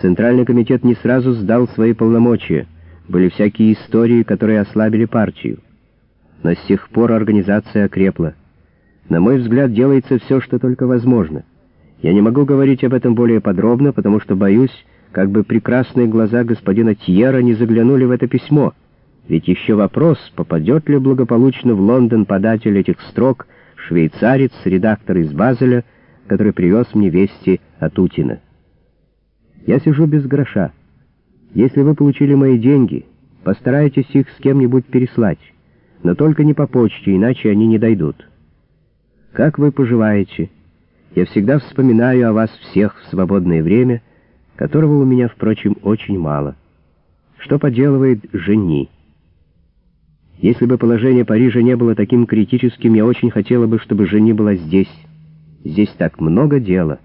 Центральный комитет не сразу сдал свои полномочия. Были всякие истории, которые ослабили партию. Но с тех пор организация окрепла. На мой взгляд, делается все, что только возможно. Я не могу говорить об этом более подробно, потому что боюсь, как бы прекрасные глаза господина Тьера не заглянули в это письмо. Ведь еще вопрос, попадет ли благополучно в Лондон податель этих строк, швейцарец, редактор из Базеля, который привез мне вести от Утина. Я сижу без гроша. Если вы получили мои деньги, постарайтесь их с кем-нибудь переслать, но только не по почте, иначе они не дойдут. Как вы поживаете? Я всегда вспоминаю о вас всех в свободное время, которого у меня, впрочем, очень мало. Что поделывает жени? Если бы положение Парижа не было таким критическим, я очень хотела бы, чтобы жени была здесь. Здесь так много дела.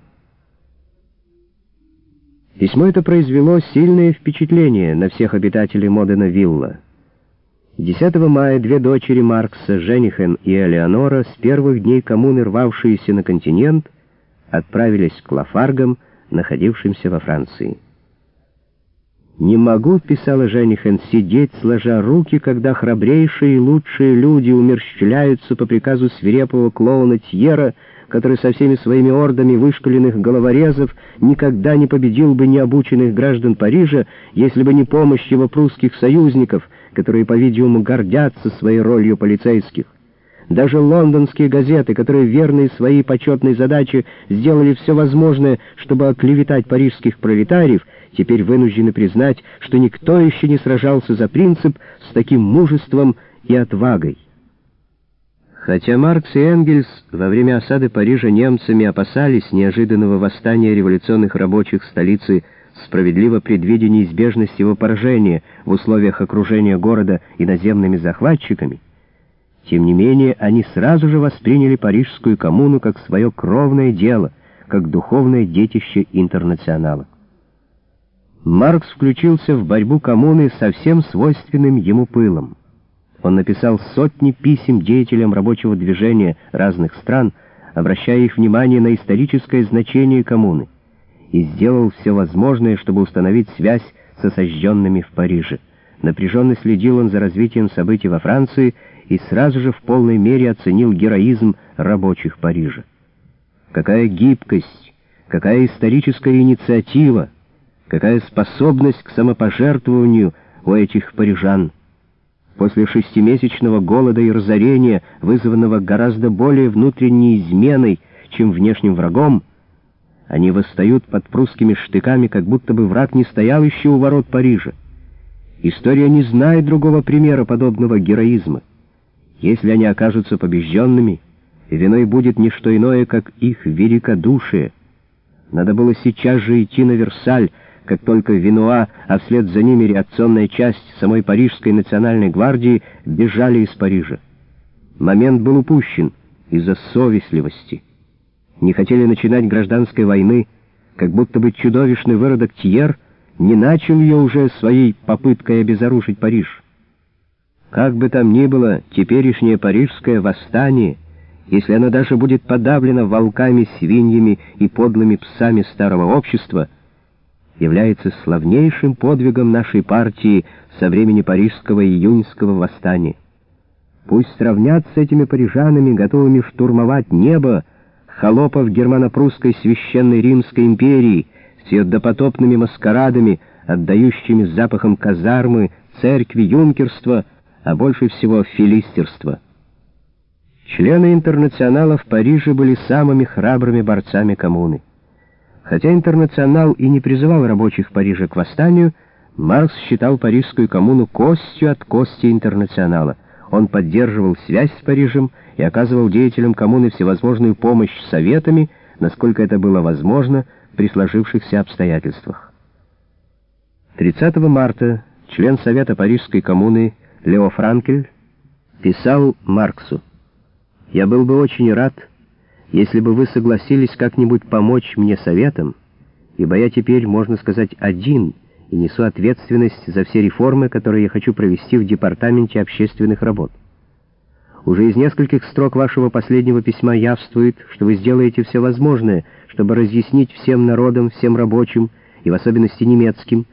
Письмо это произвело сильное впечатление на всех обитателей Модена Вилла. 10 мая две дочери Маркса, Женихен и Элеонора, с первых дней коммуны, рвавшиеся на континент, отправились к Лафаргам, находившимся во Франции. «Не могу, — писала Женихен, — сидеть, сложа руки, когда храбрейшие и лучшие люди умерщвляются по приказу свирепого клоуна Тьера, который со всеми своими ордами вышкаленных головорезов никогда не победил бы необученных граждан Парижа, если бы не помощь его прусских союзников, которые, по-видимому, гордятся своей ролью полицейских. Даже лондонские газеты, которые верные своей почетной задаче сделали все возможное, чтобы оклеветать парижских пролетариев, теперь вынуждены признать, что никто еще не сражался за принцип с таким мужеством и отвагой. Хотя Маркс и Энгельс во время осады Парижа немцами опасались неожиданного восстания революционных рабочих столицы, справедливо предвидя неизбежность его поражения в условиях окружения города иноземными захватчиками, тем не менее они сразу же восприняли Парижскую коммуну как свое кровное дело, как духовное детище интернационала. Маркс включился в борьбу коммуны со всем свойственным ему пылом. Он написал сотни писем деятелям рабочего движения разных стран, обращая их внимание на историческое значение коммуны, и сделал все возможное, чтобы установить связь с осажденными в Париже. Напряженно следил он за развитием событий во Франции и сразу же в полной мере оценил героизм рабочих Парижа. Какая гибкость, какая историческая инициатива, какая способность к самопожертвованию у этих парижан — После шестимесячного голода и разорения, вызванного гораздо более внутренней изменой, чем внешним врагом, они восстают под прусскими штыками, как будто бы враг не стоял еще у ворот Парижа. История не знает другого примера подобного героизма. Если они окажутся побежденными, виной будет не что иное, как их великодушие. Надо было сейчас же идти на Версаль, как только Винуа, а вслед за ними реакционная часть самой Парижской национальной гвардии бежали из Парижа. Момент был упущен из-за совестливости. Не хотели начинать гражданской войны, как будто бы чудовищный выродок Тьер не начал ее уже своей попыткой обезоружить Париж. Как бы там ни было, теперешнее парижское восстание, если оно даже будет подавлено волками, свиньями и подлыми псами старого общества — является славнейшим подвигом нашей партии со времени Парижского июньского восстания. Пусть сравнят с этими парижанами, готовыми штурмовать небо, холопов германо-прусской священной Римской империи ее допотопными маскарадами, отдающими запахом казармы, церкви, юнкерства, а больше всего филистерства. Члены интернационала в Париже были самыми храбрыми борцами коммуны. Хотя интернационал и не призывал рабочих Парижа к восстанию, Маркс считал парижскую коммуну костью от кости интернационала. Он поддерживал связь с Парижем и оказывал деятелям коммуны всевозможную помощь советами, насколько это было возможно при сложившихся обстоятельствах. 30 марта член Совета Парижской коммуны Лео Франкель писал Марксу «Я был бы очень рад, если бы вы согласились как-нибудь помочь мне советом, ибо я теперь, можно сказать, один и несу ответственность за все реформы, которые я хочу провести в Департаменте общественных работ. Уже из нескольких строк вашего последнего письма явствует, что вы сделаете все возможное, чтобы разъяснить всем народам, всем рабочим и в особенности немецким,